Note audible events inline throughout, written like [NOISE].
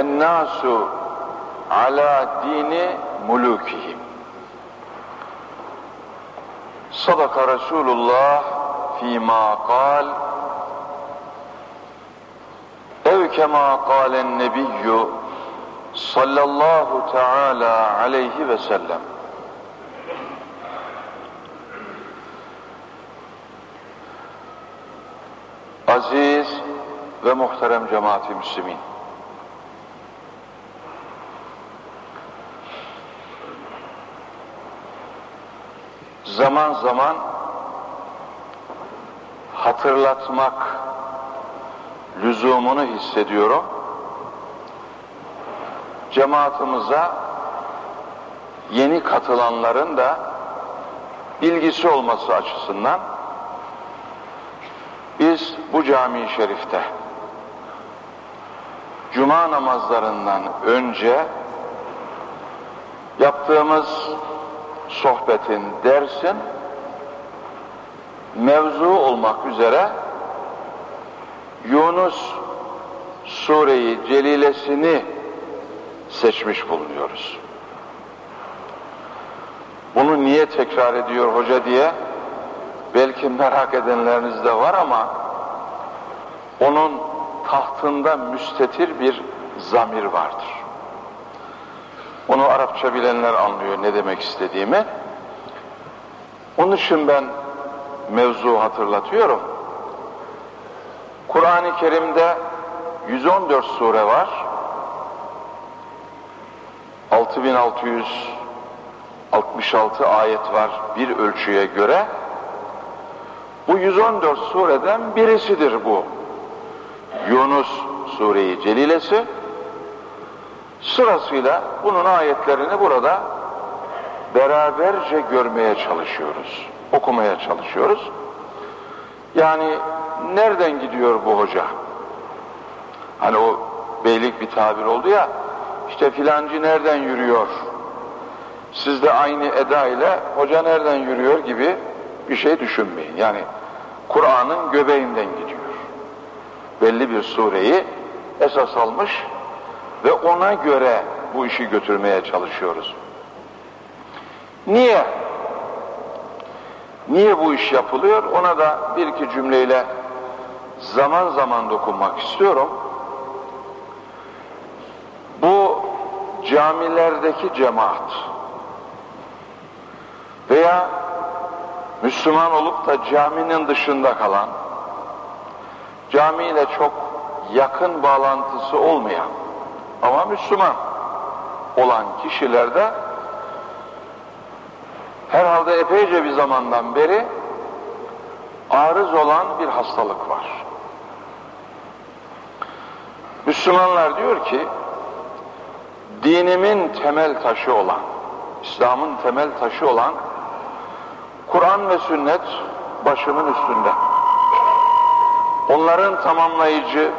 Ennasu ala dini mulukihim. Sadaka Resulullah fîmâ kal ev kemâ kâlen nebiyyü sallallahu teala aleyhi ve sellem. Aziz ve muhterem cemaati müslimin. Zaman zaman hatırlatmak lüzumunu hissediyorum. Cemaatimize yeni katılanların da bilgisi olması açısından biz bu cami-i şerifte cuma namazlarından önce yaptığımız sohbetin, dersin mevzu olmak üzere Yunus sureyi celilesini seçmiş bulunuyoruz. Bunu niye tekrar ediyor hoca diye belki merak edenleriniz de var ama onun tahtında müstetir bir zamir vardır. Onu Arapça bilenler anlıyor ne demek istediğimi. Onun için ben mevzu hatırlatıyorum. Kur'an-ı Kerim'de 114 sure var. 6666 ayet var bir ölçüye göre. Bu 114 sureden birisidir bu. Yunus sureyi celilesi. Sırasıyla bunun ayetlerini burada beraberce görmeye çalışıyoruz. Okumaya çalışıyoruz. Yani nereden gidiyor bu hoca? Hani o beylik bir tabir oldu ya, işte filancı nereden yürüyor? Siz de aynı eda ile hoca nereden yürüyor gibi bir şey düşünmeyin. Yani Kur'an'ın göbeğinden gidiyor. Belli bir sureyi esas almış ve ona göre bu işi götürmeye çalışıyoruz. Niye? Niye bu iş yapılıyor? Ona da bir iki cümleyle zaman zaman dokunmak istiyorum. Bu camilerdeki cemaat veya Müslüman olup da caminin dışında kalan, camiyle çok yakın bağlantısı olmayan ama Müslüman olan kişilerde herhalde epeyce bir zamandan beri arız olan bir hastalık var. Müslümanlar diyor ki dinimin temel taşı olan, İslam'ın temel taşı olan Kur'an ve sünnet başımın üstünde. Onların tamamlayıcı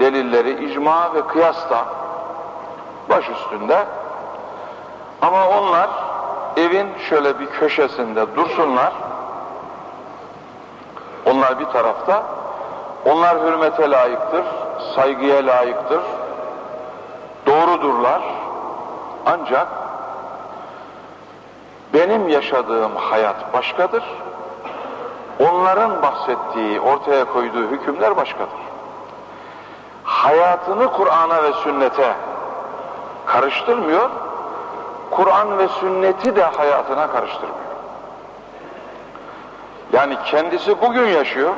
delilleri icma ve kıyas da baş üstünde. Ama onlar evin şöyle bir köşesinde dursunlar. Onlar bir tarafta. Onlar hürmete layıktır, saygıya layıktır. Doğrudurlar. Ancak benim yaşadığım hayat başkadır. Onların bahsettiği, ortaya koyduğu hükümler başkadır. Hayatını Kur'an'a ve sünnete karıştırmıyor, Kur'an ve sünneti de hayatına karıştırmıyor. Yani kendisi bugün yaşıyor,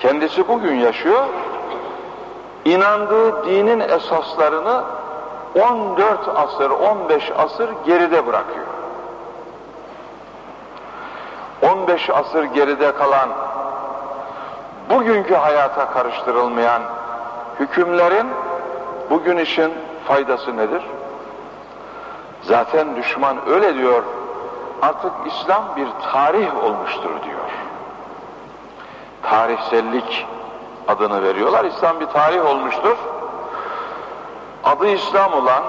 kendisi bugün yaşıyor, inandığı dinin esaslarını 14 asır, 15 asır geride bırakıyor. 15 asır geride kalan, bugünkü hayata karıştırılmayan hükümlerin bugün işin faydası nedir? Zaten düşman öyle diyor, artık İslam bir tarih olmuştur diyor. Tarihsellik adını veriyorlar. İslam bir tarih olmuştur. Adı İslam olan,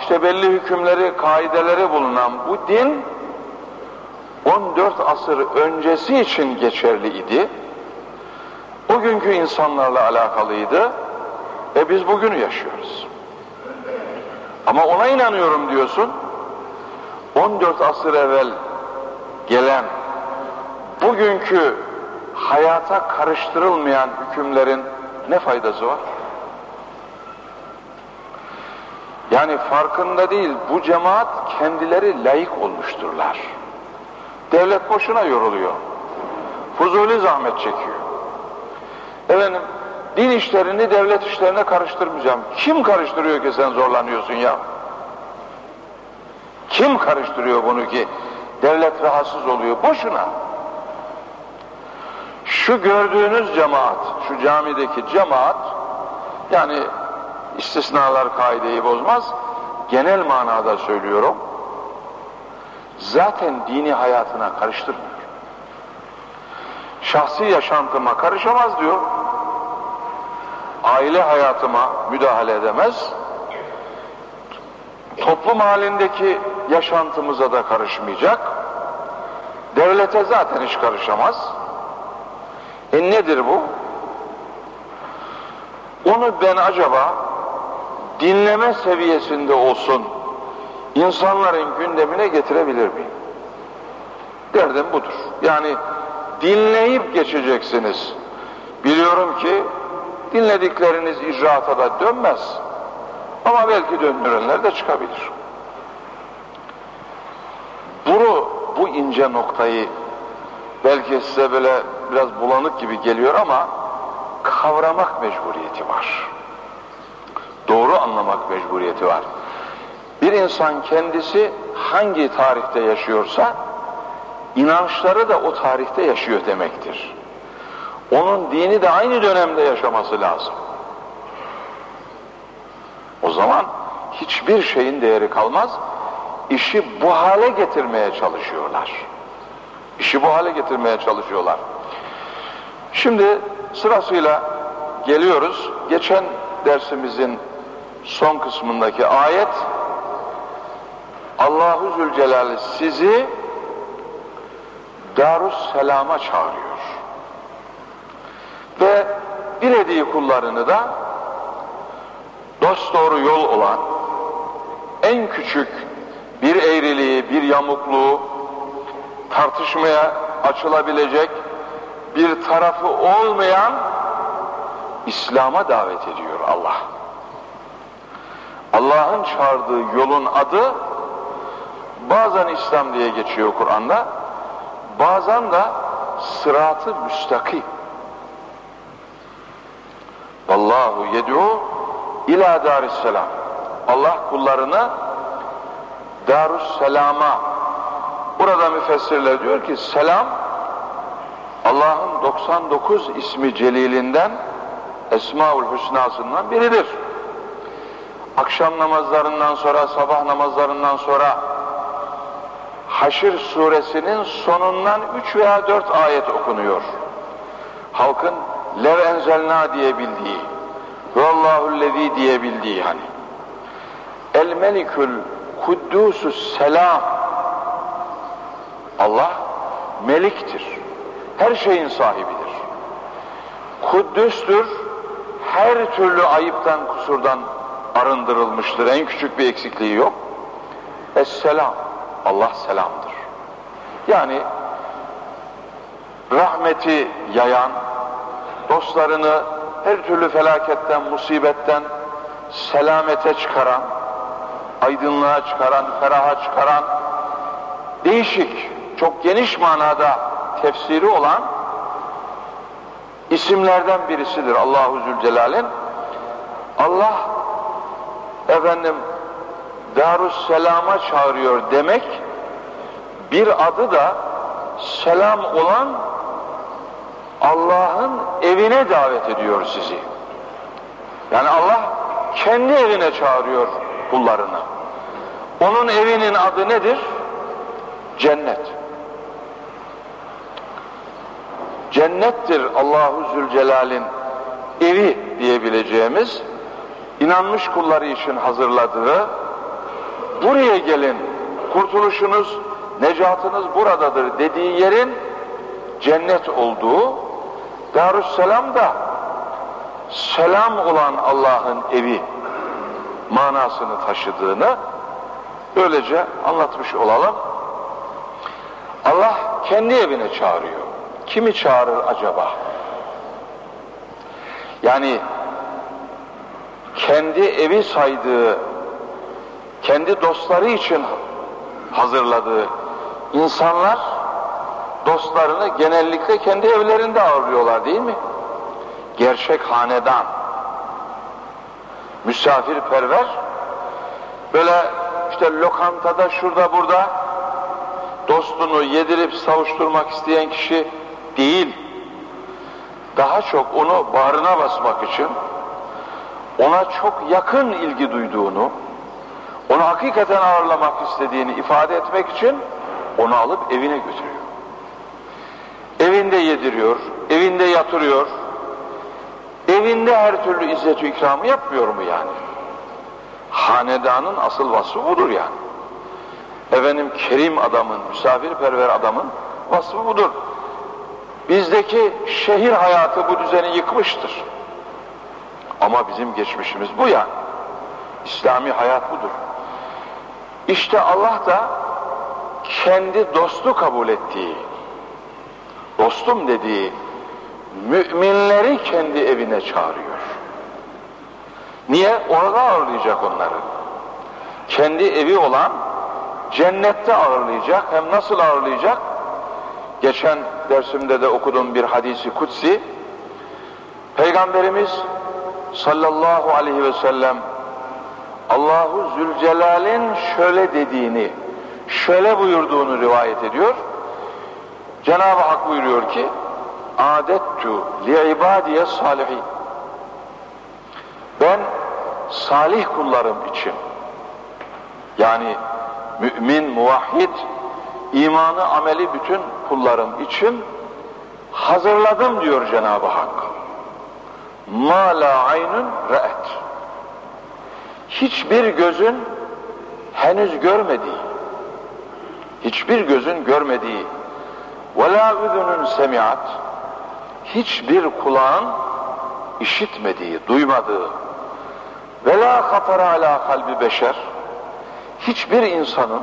işte belli hükümleri, kaideleri bulunan bu din 14 asır öncesi için geçerli idi. Bugünkü insanlarla alakalıydı. E biz bugünü yaşıyoruz. Ama ona inanıyorum diyorsun. 14 asır evvel gelen bugünkü hayata karıştırılmayan hükümlerin ne faydası var? Yani farkında değil bu cemaat kendileri layık olmuşturlar. Devlet boşuna yoruluyor. Fuzuli zahmet çekiyor. Efendim din işlerini devlet işlerine karıştırmayacağım. Kim karıştırıyor ki sen zorlanıyorsun ya? Kim karıştırıyor bunu ki devlet rahatsız oluyor? Boşuna. Şu gördüğünüz cemaat, şu camideki cemaat yani istisnalar kaideyi bozmaz. Genel manada söylüyorum. Zaten dini hayatına karıştırmıyor. Şahsi yaşantıma karışamaz diyor. Aile hayatıma müdahale edemez. Toplum halindeki yaşantımıza da karışmayacak. Devlete zaten hiç karışamaz. E nedir bu? Onu ben acaba dinleme seviyesinde olsun insanların gündemine getirebilir miyim? Derdim budur. Yani dinleyip geçeceksiniz. Biliyorum ki dinledikleriniz icraata da dönmez. Ama belki döndürenler de çıkabilir. Bunu, bu ince noktayı belki size böyle biraz bulanık gibi geliyor ama kavramak mecburiyeti var. Doğru anlamak mecburiyeti var. Bir insan kendisi hangi tarihte yaşıyorsa inançları da o tarihte yaşıyor demektir. Onun dini de aynı dönemde yaşaması lazım. O zaman hiçbir şeyin değeri kalmaz. İşi bu hale getirmeye çalışıyorlar. İşi bu hale getirmeye çalışıyorlar. Şimdi sırasıyla geliyoruz. Geçen dersimizin son kısmındaki ayet Allahu Zülcelal sizi Darus Selam'a çağırıyor. Ve dilediği kullarını da dost doğru yol olan en küçük bir eğriliği, bir yamukluğu tartışmaya açılabilecek bir tarafı olmayan İslam'a davet ediyor Allah. Allah'ın çağırdığı yolun adı bazen İslam diye geçiyor Kur'an'da, bazen de sıratı müstakim. Vallahu yed'u ila darisselam. Allah kullarını darusselama burada müfessirler diyor ki selam Allah'ın 99 ismi celilinden Esmaül Hüsna'sından biridir. Akşam namazlarından sonra, sabah namazlarından sonra Haşr suresinin sonundan 3 veya 4 ayet okunuyor. Halkın lev enzelna diye bildiği ve Allahüllezî diye bildiği hani. El melikül kuddusus selam Allah meliktir. Her şeyin sahibidir. Kuddüstür. Her türlü ayıptan, kusurdan arındırılmıştır. En küçük bir eksikliği yok. Esselam. Allah selamdır. Yani rahmeti yayan, dostlarını her türlü felaketten, musibetten selamete çıkaran, aydınlığa çıkaran, feraha çıkaran, değişik, çok geniş manada tefsiri olan isimlerden birisidir Allahu Zülcelal'in. Allah efendim Darusselam'a çağırıyor demek bir adı da selam olan Allah'ın evine davet ediyor sizi. Yani Allah kendi evine çağırıyor kullarını. Onun evinin adı nedir? Cennet. Cennettir Allahu Zülcelal'in evi diyebileceğimiz inanmış kulları için hazırladığı buraya gelin kurtuluşunuz, necatınız buradadır dediği yerin cennet olduğu Darüsselam da selam olan Allah'ın evi manasını taşıdığını böylece anlatmış olalım. Allah kendi evine çağırıyor. Kimi çağırır acaba? Yani kendi evi saydığı, kendi dostları için hazırladığı insanlar dostlarını genellikle kendi evlerinde ağırlıyorlar değil mi? Gerçek hanedan, misafirperver, böyle işte lokantada şurada burada dostunu yedirip savuşturmak isteyen kişi değil. Daha çok onu bağrına basmak için ona çok yakın ilgi duyduğunu, onu hakikaten ağırlamak istediğini ifade etmek için onu alıp evine götürüyor. Evinde yediriyor, evinde yatırıyor, evinde her türlü izzet ikramı yapmıyor mu yani? Hanedanın asıl vasfı budur yani. Efendim kerim adamın, misafirperver adamın vasfı budur. Bizdeki şehir hayatı bu düzeni yıkmıştır. Ama bizim geçmişimiz bu yani. İslami hayat budur. İşte Allah da kendi dostu kabul ettiği, dostum dediği müminleri kendi evine çağırıyor. Niye? Orada ağırlayacak onları. Kendi evi olan cennette ağırlayacak. Hem nasıl ağırlayacak? Geçen dersimde de okudum bir hadisi kutsi. Peygamberimiz sallallahu aleyhi ve sellem Allahu Zülcelal'in şöyle dediğini, şöyle buyurduğunu rivayet ediyor. Cenab-ı Hak buyuruyor ki adettu li ibadiye salihin ben salih kullarım için yani mümin, muvahhid imanı, ameli bütün kullarım için hazırladım diyor Cenab-ı Hak. Ma la aynun re'et. Hiçbir gözün henüz görmediği, hiçbir gözün görmediği la üzünün semiat hiçbir kulağın işitmediği, duymadığı la hatara ala kalbi beşer hiçbir insanın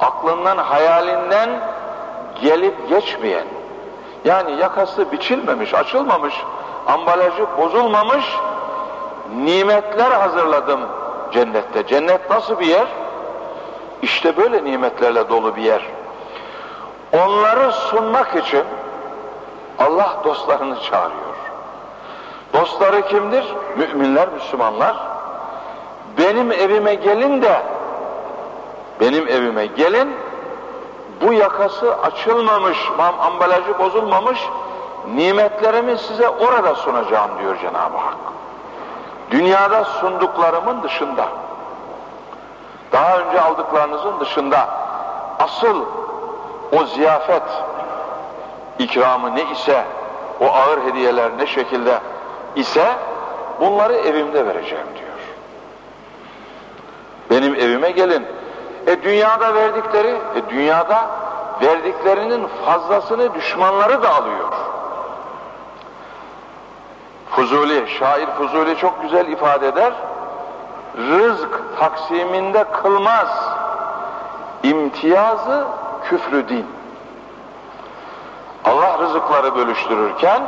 aklından, hayalinden gelip geçmeyen yani yakası biçilmemiş, açılmamış, ambalajı bozulmamış nimetler hazırladım cennette. Cennet nasıl bir yer? İşte böyle nimetlerle dolu bir yer. Onları sunmak için Allah dostlarını çağırıyor. Dostları kimdir? Müminler, Müslümanlar. Benim evime gelin de benim evime gelin bu yakası açılmamış, ambalajı bozulmamış nimetlerimi size orada sunacağım diyor Cenab-ı Hak. Dünyada sunduklarımın dışında, daha önce aldıklarınızın dışında asıl o ziyafet ikramı ne ise, o ağır hediyeler ne şekilde ise bunları evimde vereceğim diyor. Benim evime gelin. E dünyada verdikleri, e dünyada verdiklerinin fazlasını düşmanları da alıyor. Fuzuli, şair Fuzuli çok güzel ifade eder. Rızk taksiminde kılmaz. İmtiyazı küfrü din. Allah rızıkları bölüştürürken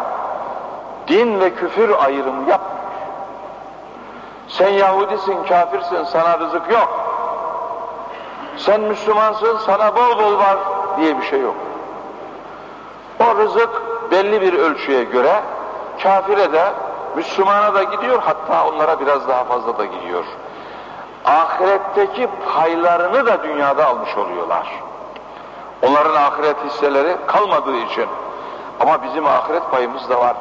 din ve küfür ayrımı yapmıyor. Sen Yahudisin, kafirsin, sana rızık yok. Sen Müslümansın, sana bol bol var diye bir şey yok. O rızık belli bir ölçüye göre kafire de Müslümana da gidiyor hatta onlara biraz daha fazla da gidiyor. Ahiretteki paylarını da dünyada almış oluyorlar. Onların ahiret hisseleri kalmadığı için ama bizim ahiret payımız da var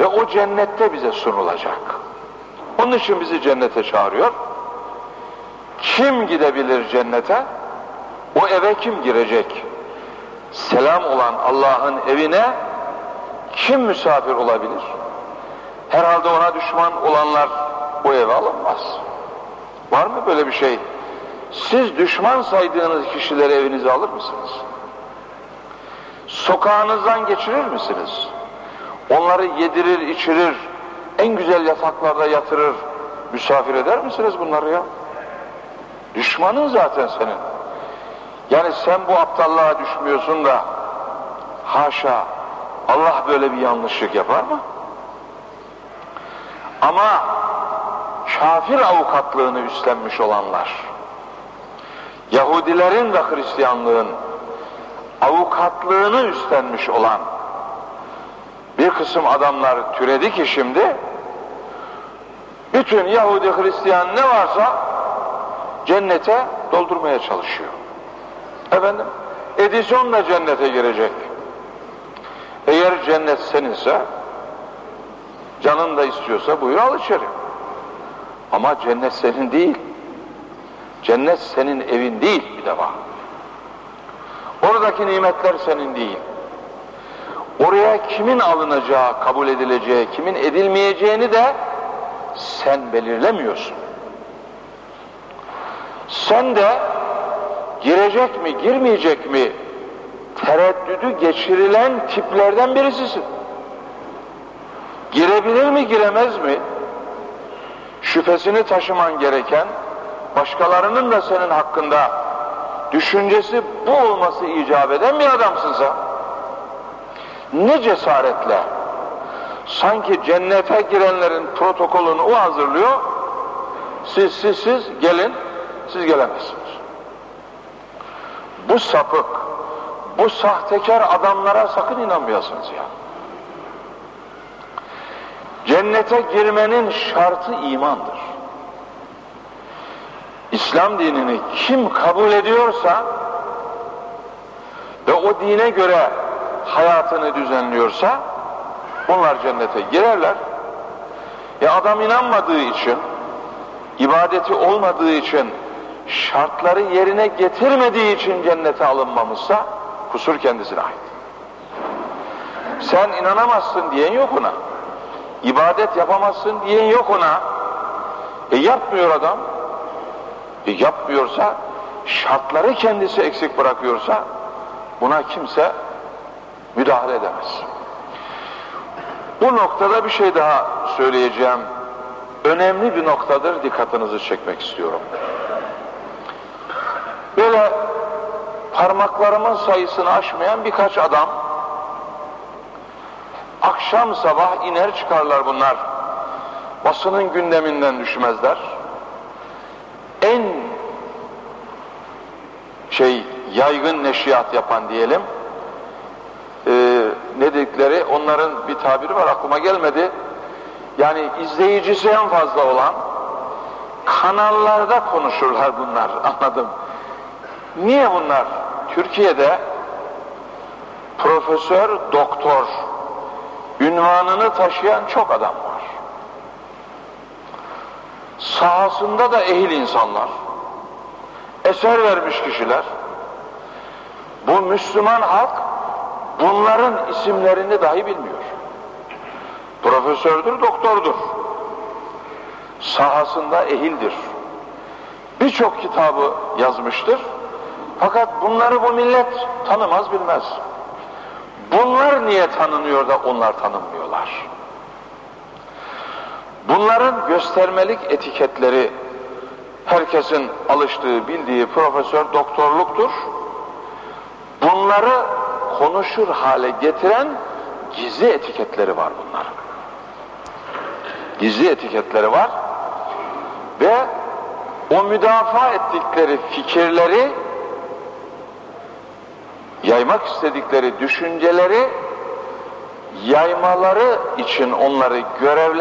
ve o cennette bize sunulacak. Onun için bizi cennete çağırıyor. Kim gidebilir cennete? O eve kim girecek? Selam olan Allah'ın evine kim misafir olabilir? Herhalde ona düşman olanlar o eve alınmaz. Var mı böyle bir şey? Siz düşman saydığınız kişileri evinize alır mısınız? Sokağınızdan geçirir misiniz? Onları yedirir, içirir, en güzel yataklarda yatırır, misafir eder misiniz bunları ya? Düşmanın zaten senin. Yani sen bu aptallığa düşmüyorsun da haşa Allah böyle bir yanlışlık yapar mı? Ama kafir avukatlığını üstlenmiş olanlar, Yahudilerin ve Hristiyanlığın avukatlığını üstlenmiş olan bir kısım adamlar türedi ki şimdi bütün Yahudi Hristiyan ne varsa cennete doldurmaya çalışıyor. Efendim Edison da cennete girecek. Eğer cennet seninse canın da istiyorsa buyur al içeri. Ama cennet senin değil. Cennet senin evin değil bir defa. Oradaki nimetler senin değil. Oraya kimin alınacağı, kabul edileceği, kimin edilmeyeceğini de sen belirlemiyorsun. Sen de girecek mi, girmeyecek mi tereddüdü geçirilen tiplerden birisisin. Girebilir mi, giremez mi? Şüphesini taşıman gereken, başkalarının da senin hakkında düşüncesi bu olması icap eden bir adamsın sen. Ne cesaretle, sanki cennete girenlerin protokolünü o hazırlıyor, siz siz siz gelin, siz gelemezsiniz. Bu sapık, bu sahtekar adamlara sakın inanmayasınız ya. Cennete girmenin şartı imandır. İslam dinini kim kabul ediyorsa ve o dine göre hayatını düzenliyorsa onlar cennete girerler. E adam inanmadığı için, ibadeti olmadığı için, şartları yerine getirmediği için cennete alınmamışsa kusur kendisine ait. Sen inanamazsın diyen yok ona. İbadet yapamazsın diyen yok ona. E yapmıyor adam. E yapmıyorsa, şartları kendisi eksik bırakıyorsa buna kimse müdahale edemez. Bu noktada bir şey daha söyleyeceğim. Önemli bir noktadır, dikkatinizi çekmek istiyorum. Böyle parmaklarımın sayısını aşmayan birkaç adam akşam sabah iner çıkarlar bunlar. Basının gündeminden düşmezler. En şey yaygın neşriyat yapan diyelim e, ne dedikleri onların bir tabiri var aklıma gelmedi. Yani izleyicisi en fazla olan kanallarda konuşurlar bunlar [LAUGHS] anladım. Niye bunlar? Türkiye'de profesör, doktor ünvanını taşıyan çok adam var. Sahasında da ehil insanlar, eser vermiş kişiler. Bu Müslüman halk bunların isimlerini dahi bilmiyor. Profesördür, doktordur. Sahasında ehildir. Birçok kitabı yazmıştır. Fakat bunları bu millet tanımaz bilmez. Bunlar niye tanınıyor da onlar tanınmıyorlar? Bunların göstermelik etiketleri herkesin alıştığı, bildiği profesör doktorluktur. Bunları konuşur hale getiren gizli etiketleri var bunların. Gizli etiketleri var ve o müdafaa ettikleri fikirleri yaymak istedikleri düşünceleri yaymaları için onları görevlendiren